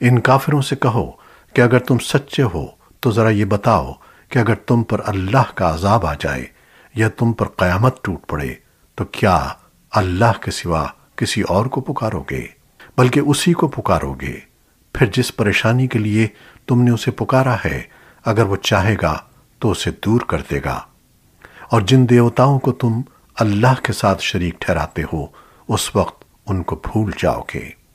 ان کافروں سے کہو کہ اگر تم سچے ہو تو ذرا یہ بتاؤ کہ اگر تم پر اللہ کا عذاب آ جائے یا تم پر قیامت ٹوٹ پڑے، تو کیا اللہ کے سوا کسی اور کو پکارو گے؟ بلکہ اسی کو پکارو گے۔ پھر جس پریشانی کے لیے تم نے اسے پکارا ہے، اگر وہ چاہے گا تو اسے دور کر دے گا۔ اور جن دیوتاؤں کو تم اللہ کے ساتھ شریک ٹھہراتے ہو، اس وقت ان کو بھول جاؤ گے۔